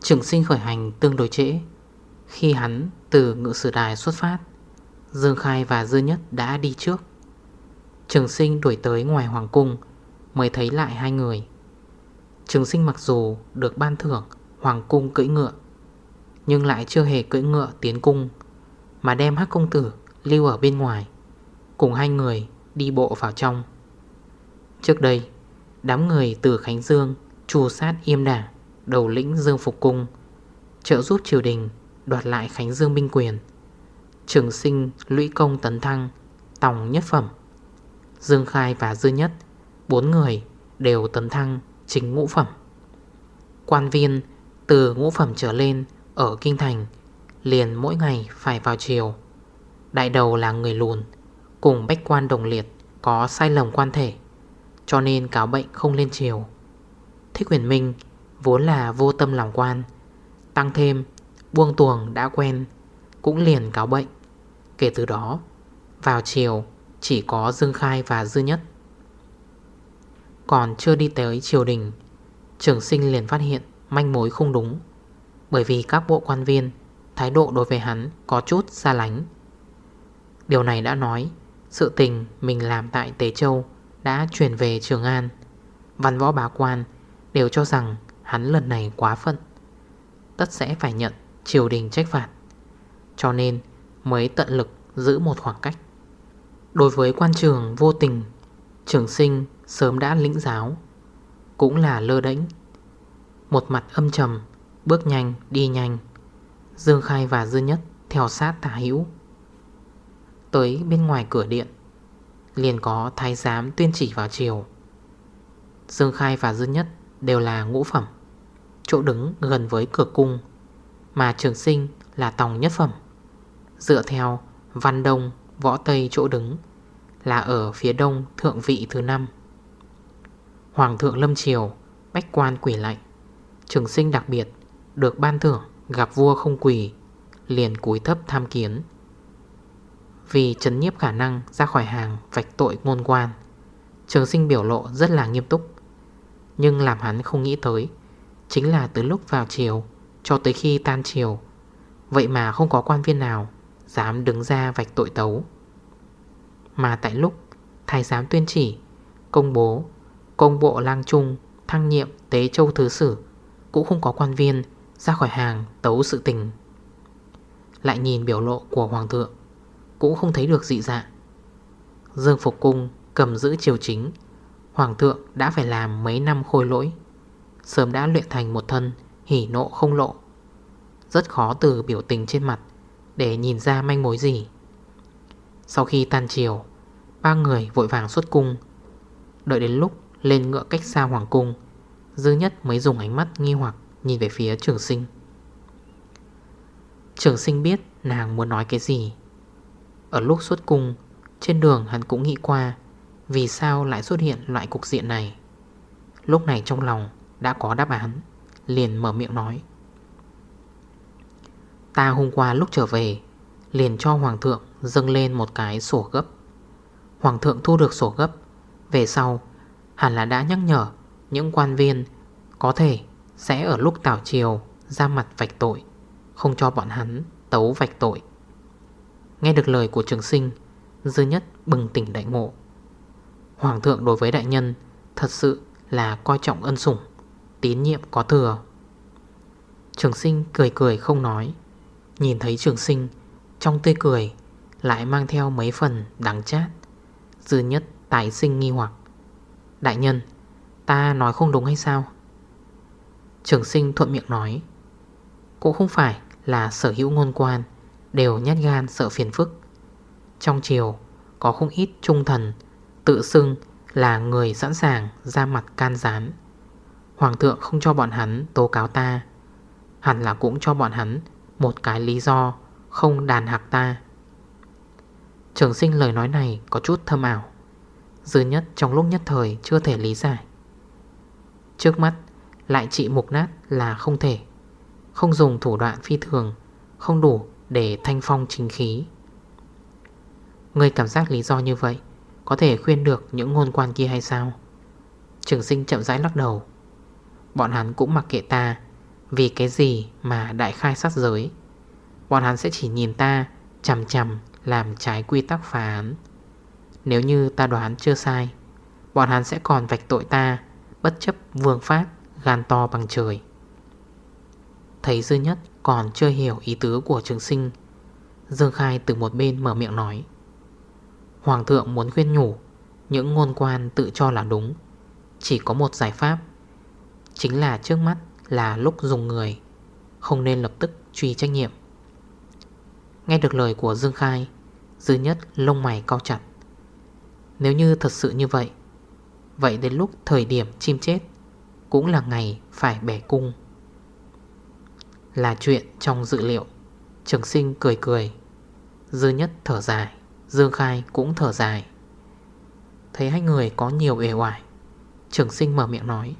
Trường sinh khởi hành tương đối trễ. Khi hắn từ ngự sử đài xuất phát, Dương Khai và Dư Nhất đã đi trước. Trường sinh đuổi tới ngoài hoàng cung, Mới thấy lại hai người. Trường sinh mặc dù được ban thưởng Hoàng cung cưỡi ngựa, Nhưng lại chưa hề cưỡi ngựa tiến cung, Mà đem hắc công tử lưu ở bên ngoài, Cùng hai người đi bộ vào trong. Trước đây, Đám người từ Khánh Dương Trù sát Yêm Đả, Đầu lĩnh Dương Phục Cung, Trợ giúp triều đình đoạt lại Khánh Dương binh quyền. Trường sinh lũy công tấn thăng, Tòng nhất phẩm. Dương Khai và Dư Nhất, Bốn người đều tấn thăng chính ngũ phẩm. Quan viên từ ngũ phẩm trở lên Ở Kinh Thành Liền mỗi ngày phải vào chiều Đại đầu là người lùn, Cùng bách quan đồng liệt Có sai lầm quan thể, Cho nên cáo bệnh không lên chiều Thích huyền minh Vốn là vô tâm lòng quan, Tăng thêm buông tuồng đã quen, Cũng liền cáo bệnh. Kể từ đó, Vào chiều chỉ có Dương Khai và Dư Nhất. Còn chưa đi tới triều đình, Trường sinh liền phát hiện Manh mối không đúng, Bởi vì các bộ quan viên, Thái độ đối với hắn có chút xa lánh. Điều này đã nói Sự tình mình làm tại Tế Châu Đã chuyển về Trường An. Văn võ bá quan Đều cho rằng hắn lần này quá phận, Tất sẽ phải nhận triều đình trách phạt. Cho nên mới tận lực giữ một khoảng cách. Đối với quan trường vô tình, Trường sinh sớm đã lĩnh giáo, Cũng là lơ đễnh. Một mặt âm trầm, Bước nhanh, đi nhanh. Dương Khai và Dư Nhất Theo sát tả hữu. Tới bên ngoài cửa điện, Liền có thái giám tuyên chỉ vào chiều Dương Khai và Dư Nhất Đều là ngũ phẩm, Chỗ đứng gần với cửa cung, Mà trường sinh là tòng nhất phẩm. Dựa theo Văn Đông Võ Tây chỗ đứng, Là ở phía đông thượng vị thứ năm. Hoàng thượng Lâm Triều, Bách quan quỷ lạnh Trường sinh đặc biệt, Được ban thưởng, gặp vua không quỳ, Liền cúi thấp tham kiến. Vì chấn nhiếp khả năng ra khỏi hàng vạch tội ngôn quan, Trường sinh biểu lộ rất là nghiêm túc. Nhưng làm hắn không nghĩ tới, Chính là từ lúc vào chiều Cho tới khi tan chiều Vậy mà không có quan viên nào Dám đứng ra vạch tội tấu. Mà tại lúc, Thái giám tuyên chỉ Công bố Công bộ lang trung Thăng nhiệm tế châu thứ sử, Cũng không có quan viên Ra khỏi hàng tấu sự tình. Lại nhìn biểu lộ của hoàng thượng, Cũng không thấy được dị dạng. Dương Phục Cung cầm giữ triều chính, Hoàng thượng đã phải làm mấy năm khôi lỗi, Sớm đã luyện thành một thân Hỉ nộ không lộ. Rất khó từ biểu tình trên mặt để nhìn ra manh mối gì. Sau khi tan chiều, Ba người vội vàng xuất cung. Đợi đến lúc lên ngựa cách xa hoàng cung, Dư nhất mới dùng ánh mắt nghi hoặc Nhìn về phía trường sinh. Trường sinh biết nàng muốn nói cái gì. Ở lúc xuất cung, Trên đường hắn cũng nghĩ qua Vì sao lại xuất hiện loại cục diện này. Lúc này trong lòng Đã có đáp án, Liền mở miệng nói. Ta hôm qua lúc trở về, Liền cho Hoàng thượng dâng lên một cái sổ gấp. Hoàng thượng thu được sổ gấp. Về sau, Hẳn là đã nhắc nhở Những quan viên Có thể sẽ ở lúc tảo chiều Ra mặt vạch tội, Không cho bọn hắn tấu vạch tội. Nghe được lời của trường sinh, Dư nhất bừng tỉnh đại ngộ. Hoàng thượng đối với đại nhân Thật sự là coi trọng ân sủng, Tín nhiệm có thừa. Trường sinh cười cười không nói. Nhìn thấy trường sinh, Trong tươi cười, Lại mang theo mấy phần đắng chát. Dư nhất tái sinh nghi hoặc. Đại nhân, Ta nói không đúng hay sao? Trường sinh thuận miệng nói. Cũng không phải là sở hữu ngôn quan, Đều nhát gan sợ phiền phức. Trong chiều Có không ít trung thần, Tự xưng là người sẵn sàng Ra mặt can gián. Hoàng thượng không cho bọn hắn tố cáo ta, Hẳn là cũng cho bọn hắn một cái lý do không đàn hạc ta. Trường sinh lời nói này có chút thâm ảo. Dư nhất trong lúc nhất thời chưa thể lý giải. Trước mắt, lại trị mục nát là không thể. Không dùng thủ đoạn phi thường, Không đủ để thanh phong chính khí. Người cảm giác lý do như vậy Có thể khuyên được những ngôn quan kia hay sao? Trường sinh chậm rãi lắc đầu. Bọn hắn cũng mặc kệ ta vì cái gì mà đại khai sát giới? Bọn hắn sẽ chỉ nhìn ta Chầm chầm làm trái quy tắc phá án. Nếu như ta đoán chưa sai, Bọn hắn sẽ còn vạch tội ta, Bất chấp vương pháp Gan to bằng trời. Thấy dư nhất còn chưa hiểu ý tứ của trường sinh, Dương Khai từ một bên mở miệng nói, Hoàng thượng muốn khuyên nhủ, Những ngôn quan tự cho là đúng. Chỉ có một giải pháp, Chính là trước mắt là lúc dùng người, Không nên lập tức truy trách nhiệm. Nghe được lời của Dương Khai, Dư nhất lông mày cao chặt. Nếu như thật sự như vậy Vậy đến lúc thời điểm chim chết Cũng là ngày phải bẻ cung. Là chuyện trong dự liệu, Trường sinh cười cười. Dư nhất thở dài, Dương Khai cũng thở dài. Thấy hai người có nhiều ề hoài Trường sinh mở miệng nói.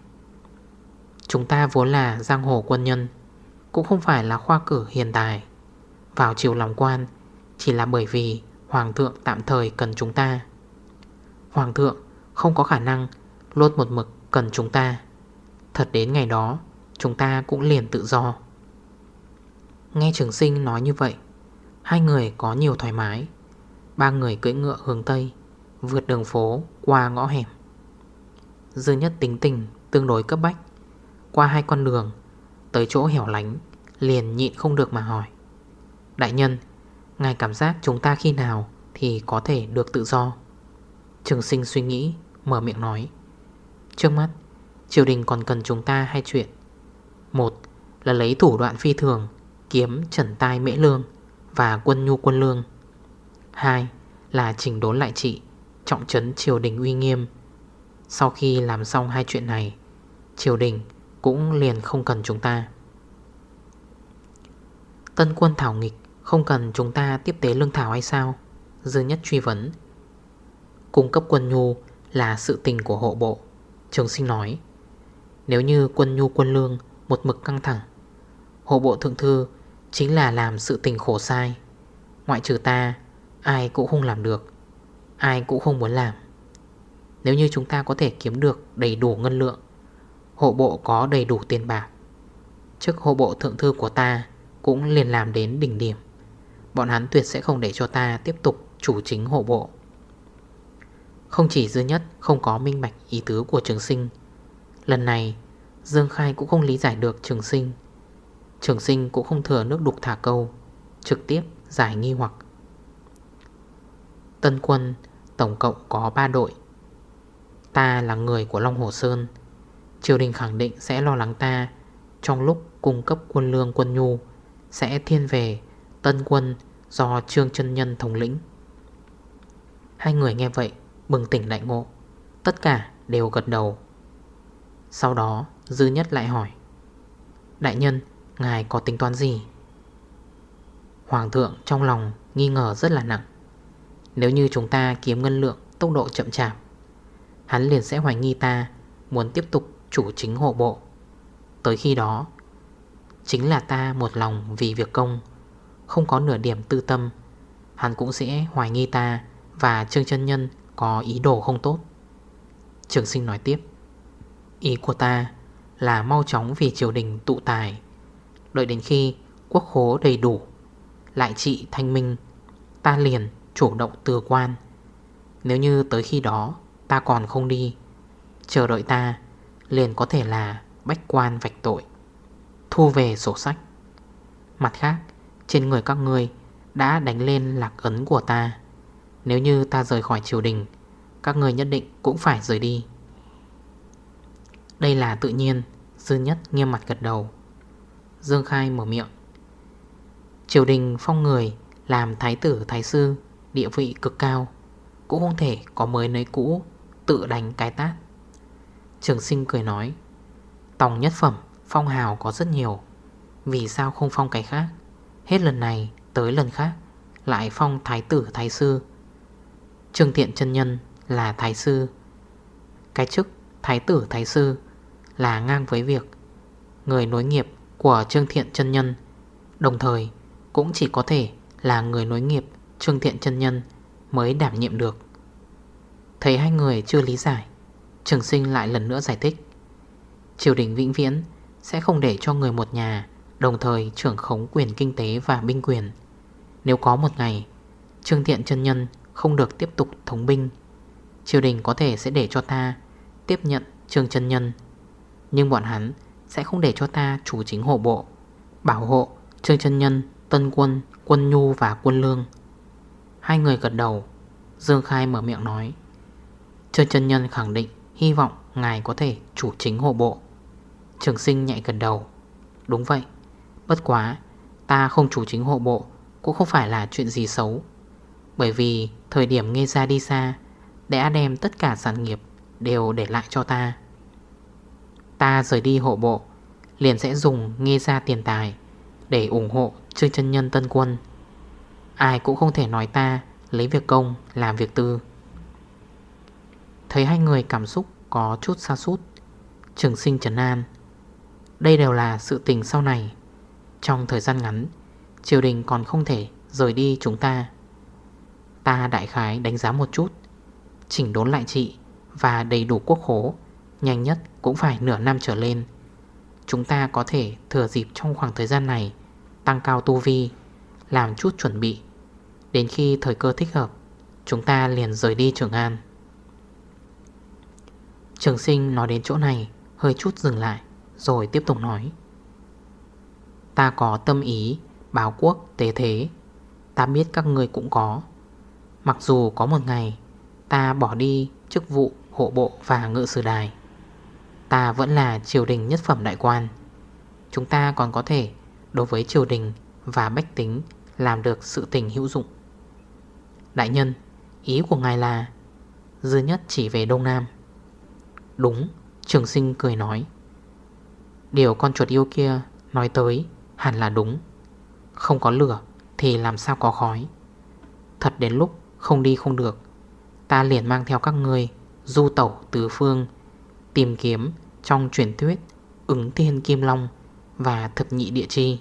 Chúng ta vốn là giang hồ quân nhân, Cũng không phải là khoa cử hiện tài Vào chiều lòng quan, Chỉ là bởi vì Hoàng thượng tạm thời cần chúng ta. Hoàng thượng không có khả năng Luôn một mực cần chúng ta. Thật đến ngày đó, Chúng ta cũng liền tự do. Nghe trường sinh nói như vậy, Hai người có nhiều thoải mái. Ba người cưỡi ngựa hướng Tây, Vượt đường phố qua ngõ hẻm. Dư nhất tính tình tương đối cấp bách. Qua hai con đường, Tới chỗ hẻo lánh, Liền nhịn không được mà hỏi. Đại nhân, Ngài cảm giác chúng ta khi nào Thì có thể được tự do? Trường sinh suy nghĩ, Mở miệng nói. Trước mắt, Triều đình còn cần chúng ta hai chuyện. Một là lấy thủ đoạn phi thường, Kiếm trần tai mễ lương Và quân nhu quân lương. Hai là chỉnh đốn lại trị, Trọng trấn triều đình uy nghiêm. Sau khi làm xong hai chuyện này, Triều đình cũng liền không cần chúng ta. Tân quân thảo nghịch, Không cần chúng ta tiếp tế lương thảo hay sao? Dư nhất truy vấn. Cung cấp quân nhu là sự tình của hộ bộ, Trường sinh nói. Nếu như quân nhu quân lương Một mực căng thẳng, Hộ bộ thượng thư Chính là làm sự tình khổ sai. Ngoại trừ ta, Ai cũng không làm được, Ai cũng không muốn làm. Nếu như chúng ta có thể kiếm được đầy đủ ngân lượng Hộ bộ có đầy đủ tiền bạc. Chức hộ bộ thượng thư của ta Cũng liền làm đến đỉnh điểm. Bọn hắn tuyệt sẽ không để cho ta tiếp tục chủ chính hộ bộ. Không chỉ dư nhất không có minh bạch ý tứ của trường sinh, Lần này Dương Khai cũng không lý giải được trường sinh. Trường sinh cũng không thừa nước đục thả câu, Trực tiếp giải nghi hoặc. Tân quân tổng cộng có 3 đội. Ta là người của Long Hồ Sơn Triều đình khẳng định sẽ lo lắng ta. Trong lúc cung cấp quân lương quân nhu, Sẽ thiên về, Tân quân do Trương chân Nhân thống lĩnh. Hai người nghe vậy, Bừng tỉnh đại ngộ. Tất cả đều gật đầu. Sau đó, Dư Nhất lại hỏi, Đại nhân, Ngài có tính toán gì? Hoàng thượng trong lòng nghi ngờ rất là nặng. Nếu như chúng ta kiếm ngân lượng Tốc độ chậm chạp, Hắn liền sẽ hoài nghi ta, Muốn tiếp tục chủ chính hộ bộ. Tới khi đó, Chính là ta một lòng vì việc công, Không có nửa điểm tư tâm, Hắn cũng sẽ hoài nghi ta Và Trương chân Nhân có ý đồ không tốt. Trường sinh nói tiếp, Ý của ta là mau chóng vì triều đình tụ tài, Đợi đến khi quốc khố đầy đủ, Lại trị thanh minh, Ta liền chủ động từ quan. Nếu như tới khi đó Ta còn không đi, Chờ đợi ta Liền có thể là bách quan vạch tội, Thu về sổ sách. Mặt khác, Trên người các ngươi Đã đánh lên lạc ấn của ta. Nếu như ta rời khỏi triều đình, Các người nhất định cũng phải rời đi. Đây là tự nhiên, Dư nhất nghiêm mặt gật đầu. Dương Khai mở miệng. Triều đình phong người Làm thái tử, thái sư, Địa vị cực cao, Cũng không thể có mới nấy cũ Tự đánh cái tát. Trường sinh cười nói, Tòng nhất phẩm, phong hào có rất nhiều. Vì sao không phong cái khác? Hết lần này tới lần khác, Lại phong thái tử, thái sư. Trương tiện chân nhân là thái sư. Cái chức thái tử, thái sư Là ngang với việc Người nối nghiệp của Trương Thiện chân Nhân. Đồng thời, cũng chỉ có thể là người nối nghiệp Trương Thiện chân Nhân mới đảm nhiệm được. Thấy hai người chưa lý giải Trường sinh lại lần nữa giải thích. Triều đình vĩnh viễn sẽ không để cho người một nhà, Đồng thời trưởng khống quyền kinh tế và binh quyền. Nếu có một ngày, Trương Thiện chân Nhân không được tiếp tục thống binh, Triều đình có thể sẽ để cho ta Tiếp nhận Trương chân Nhân. Nhưng bọn hắn sẽ không để cho ta chủ chính hộ bộ, Bảo hộ Trương chân Nhân, Tân Quân Quân Nhu và Quân Lương. Hai người gật đầu, Dương Khai mở miệng nói. Trương chân Nhân khẳng định Hy vọng ngài có thể chủ chính hộ bộ. Trường sinh nhạy gần đầu. Đúng vậy. Bất quá, Ta không chủ chính hộ bộ Cũng không phải là chuyện gì xấu. Bởi vì thời điểm nghe ra đi xa, Đã đem tất cả sản nghiệp Đều để lại cho ta. Ta rời đi hộ bộ, Liền sẽ dùng nghe ra tiền tài Để ủng hộ Trương chân Nhân Tân Quân. Ai cũng không thể nói ta Lấy việc công, làm việc tư. Thấy hai người cảm xúc có chút xa sút. Trường sinh trấn an. Đây đều là sự tình sau này. Trong thời gian ngắn, Triều đình còn không thể rời đi chúng ta. Ta đại khái đánh giá một chút, Chỉnh đốn lại trị Và đầy đủ quốc khố, Nhanh nhất cũng phải nửa năm trở lên. Chúng ta có thể thừa dịp trong khoảng thời gian này, Tăng cao tu vi, Làm chút chuẩn bị. Đến khi thời cơ thích hợp, Chúng ta liền rời đi Trường An. Trường sinh nói đến chỗ này, Hơi chút dừng lại, Rồi tiếp tục nói. Ta có tâm ý, Báo quốc, tế thế. Ta biết các người cũng có. Mặc dù có một ngày, Ta bỏ đi chức vụ, hộ bộ và ngự sử đài. Ta vẫn là triều đình nhất phẩm đại quan. Chúng ta còn có thể, Đối với triều đình và bách tính, Làm được sự tình hữu dụng. Đại nhân, Ý của ngài là, Dư nhất chỉ về Đông Nam. Đúng, Trường sinh cười nói. Điều con chuột yêu kia nói tới Hẳn là đúng. Không có lửa thì làm sao có khói. Thật đến lúc không đi không được, Ta liền mang theo các người Du tẩu tứ phương, Tìm kiếm trong truyền thuyết Ứng thiên kim long Và thập nhị địa chi.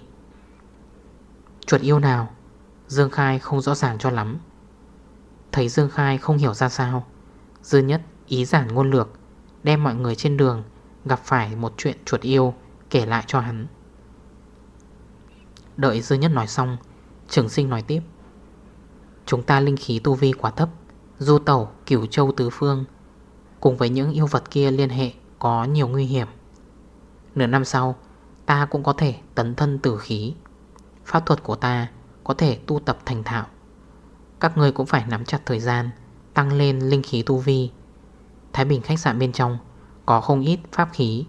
Chuột yêu nào? Dương Khai không rõ ràng cho lắm. Thấy Dương Khai không hiểu ra sao, Dư nhất ý giản ngôn lược Đem mọi người trên đường Gặp phải một chuyện chuột yêu Kể lại cho hắn. Đợi Dư nhất nói xong, Trường sinh nói tiếp. Chúng ta linh khí tu vi quá thấp, Du tẩu, cửu châu tứ phương, Cùng với những yêu vật kia liên hệ Có nhiều nguy hiểm. Nửa năm sau, Ta cũng có thể tấn thân tử khí. Pháp thuật của ta Có thể tu tập thành thạo. Các người cũng phải nắm chặt thời gian, Tăng lên linh khí tu vi Thái Bình khách sạn bên trong Có không ít pháp khí.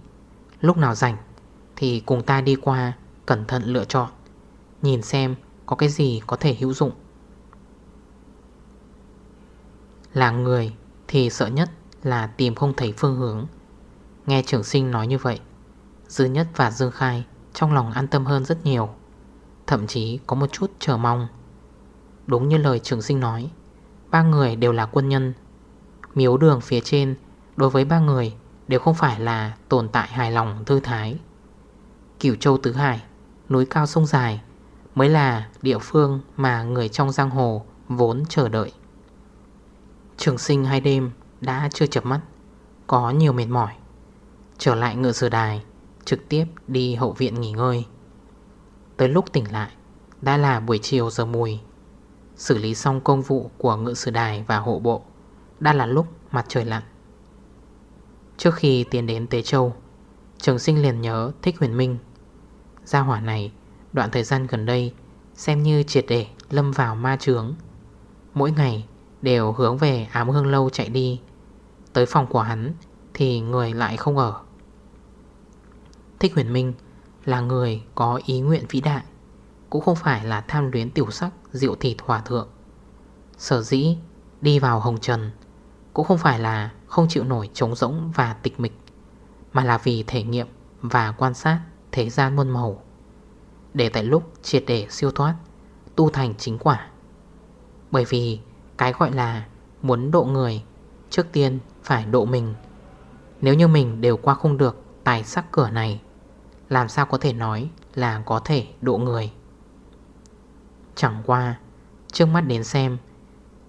Lúc nào rảnh Thì cùng ta đi qua, Cẩn thận lựa chọn, Nhìn xem có cái gì có thể hữu dụng. Là người thì sợ nhất là tìm không thấy phương hướng. Nghe trưởng sinh nói như vậy, Dư nhất và Dương Khai Trong lòng an tâm hơn rất nhiều. Thậm chí có một chút chờ mong. Đúng như lời trưởng sinh nói, Ba người đều là quân nhân Miếu đường phía trên Đối với ba người đều không phải là tồn tại hài lòng thư thái. Cửu Châu Tứ Hải, Núi cao sông dài, Mới là địa phương mà người trong giang hồ vốn chờ đợi. Trường sinh hai đêm đã chưa chập mắt, Có nhiều mệt mỏi. Trở lại ngựa sử đài, Trực tiếp đi hậu viện nghỉ ngơi. Tới lúc tỉnh lại, Đã là buổi chiều giờ mùi. Xử lý xong công vụ của ngựa sử đài và hộ bộ đã là lúc mặt trời lặn. Trước khi tiến đến Tế Châu, Trường sinh liền nhớ Thích Huyền Minh. Gia hỏa này, Đoạn thời gian gần đây, Xem như triệt để lâm vào ma trướng Mỗi ngày đều hướng về ám hương lâu chạy đi. Tới phòng của hắn Thì người lại không ở. Thích huyền minh Là người có ý nguyện vĩ đại, Cũng không phải là tham luyến tiểu sắc, Diệu thịt hòa thượng. Sở dĩ đi vào hồng trần cũng không phải là không chịu nổi trống rỗng và tịch mịch, Mà là vì thể nghiệm và quan sát thế gian muôn màu. Để tại lúc triệt để siêu thoát, Tu thành chính quả. Bởi vì cái gọi là Muốn độ người, Trước tiên phải độ mình. Nếu như mình đều qua không được Tài sắc cửa này, Làm sao có thể nói là có thể độ người? Chẳng qua, Trước mắt đến xem,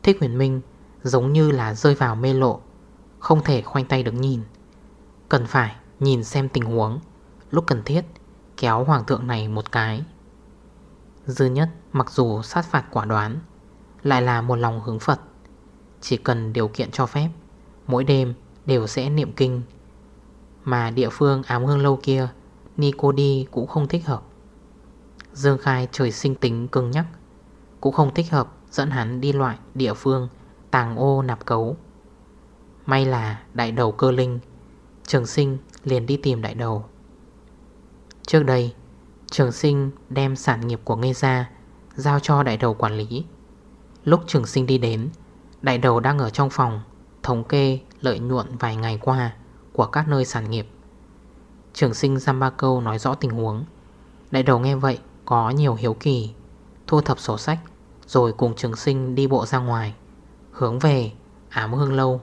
Thích huyền minh giống như là rơi vào mê lộ, Không thể khoanh tay đứng nhìn. Cần phải nhìn xem tình huống, Lúc cần thiết, Kéo hoàng thượng này một cái. Dư nhất mặc dù sát phạt quả đoán, Lại là một lòng hướng Phật. Chỉ cần điều kiện cho phép, Mỗi đêm đều sẽ niệm kinh. Mà địa phương ám hương lâu kia Nico đi cũng không thích hợp. Dương Khai trời sinh tính cưng nhắc, Cũng không thích hợp dẫn hắn đi loại địa phương Tàng ô nạp cấu. May là đại đầu cơ linh, Trường sinh liền đi tìm đại đầu. Trước đây, Trường sinh đem sản nghiệp của ngây ra Giao cho đại đầu quản lý. Lúc trường sinh đi đến, Đại đầu đang ở trong phòng, Thống kê lợi nhuận vài ngày qua Của các nơi sản nghiệp. Trường sinh giam ba câu nói rõ tình huống. Đại đầu nghe vậy có nhiều hiếu kỳ, Thu thập sổ sách, Rồi cùng trường sinh đi bộ ra ngoài. Hướng về ám hương lâu.